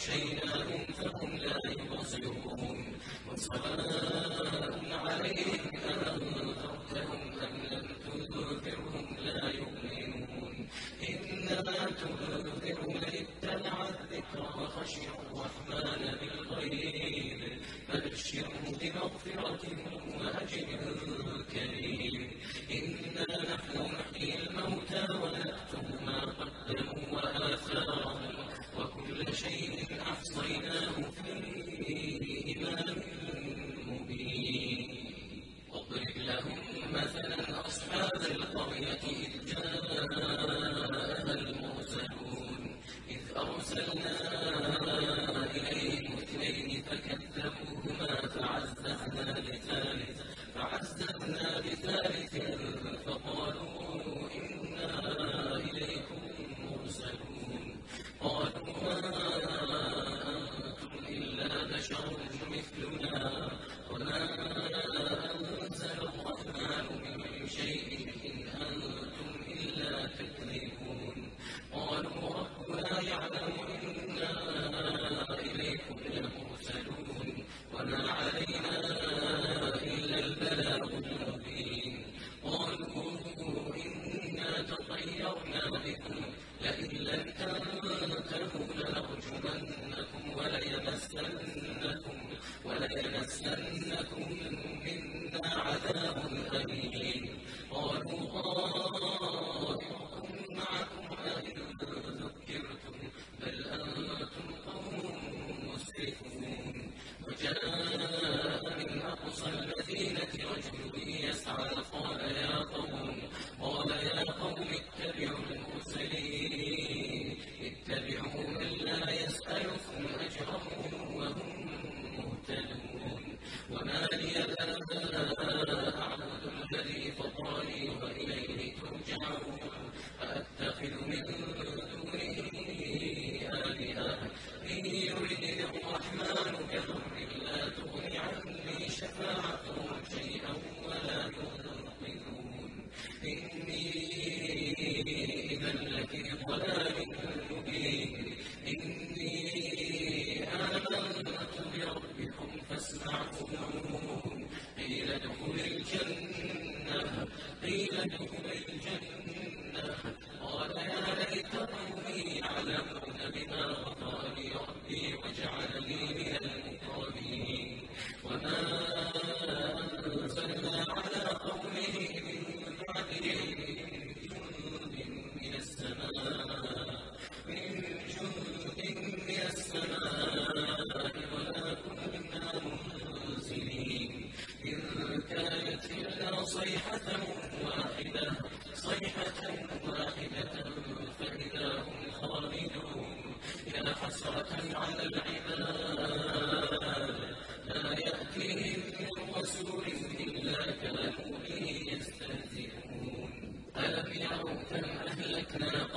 أغشيناهم فهم لا يبصرون. وسواء عليهم أنذرتهم أم لم تنذرهم لا يؤمنون. إنما تنذر من اتبع الذكر وخشي الرحمن بالغيب. فبشره بمغفرة وأجر كريم. إنا سبحان الذي خلق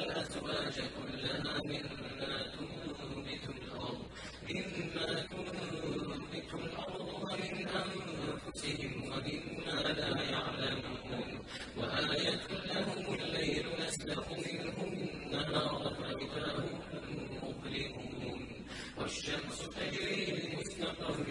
والأزواج كلها مما تنبت الأرض مما تنبت الأرض ومن أنفسهم ومما لا يعلمون. وآية لهم الليل نسلخ منه النهار فإذا هم مظلمون. والشمس تجري لمستقر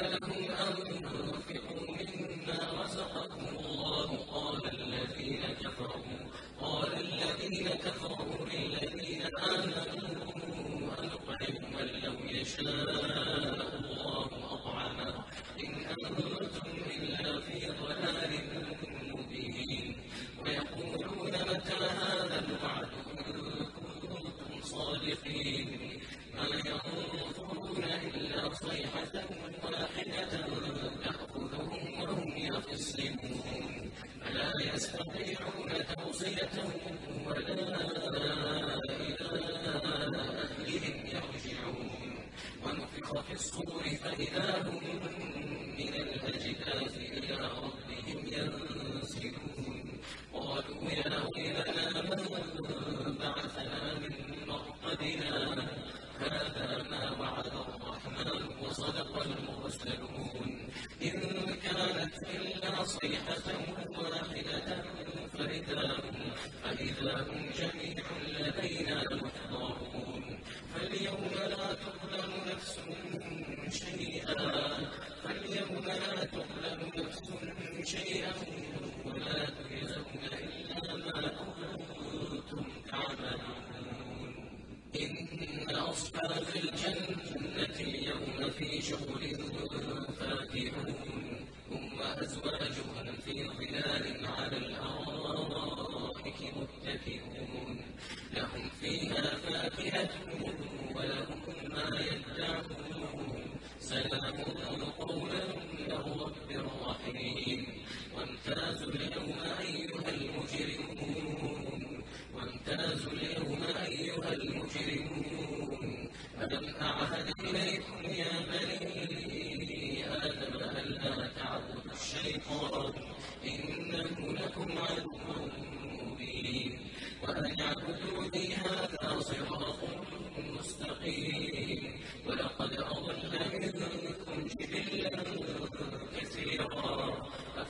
وسلم وأزواجهم في ظلال على الأرائك متكئون.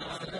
Yeah.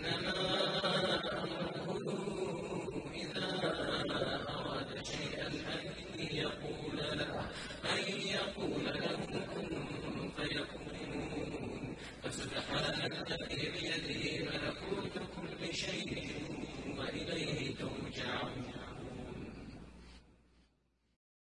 إنما